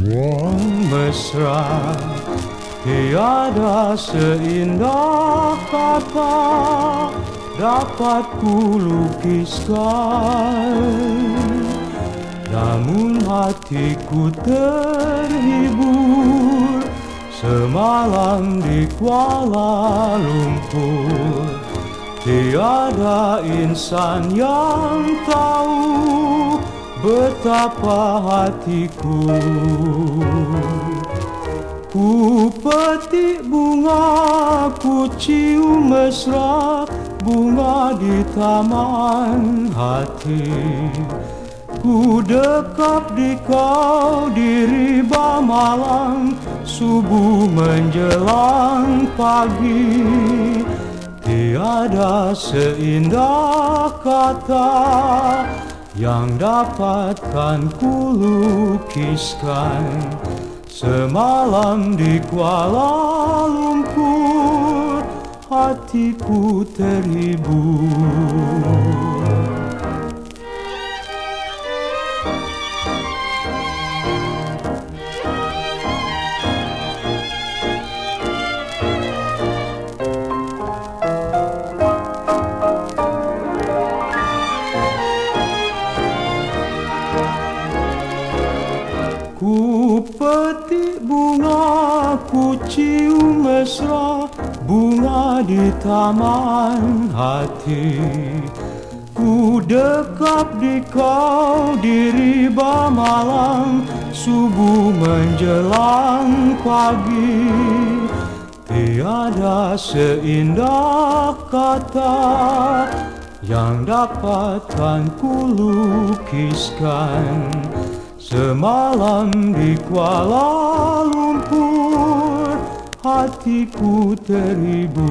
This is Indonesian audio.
mesra Tiada seindah kata dapat kulukiskan Namun hatiku terhibur Semalam di Kuala Lumpur. Tiada insan yang tahu Betapa hatiku Ku petik bunga, ku cium mesra Bunga di taman hati. Ku dekap di kau di riba malam Subuh menjelang pagi. Tiada seindah kata Yang dapatkan ku lukiskan Semalam di Kuala Lumpur hatiku terhibur petik bunga, ku cium mesra Bunga di taman hati. Ku dekap di kau di riba malam Subuh menjelang pagi. Tiada seindah kata Yang dapatkan ku lukiskan Semalam di Kuala Lumpur hatiku terhibur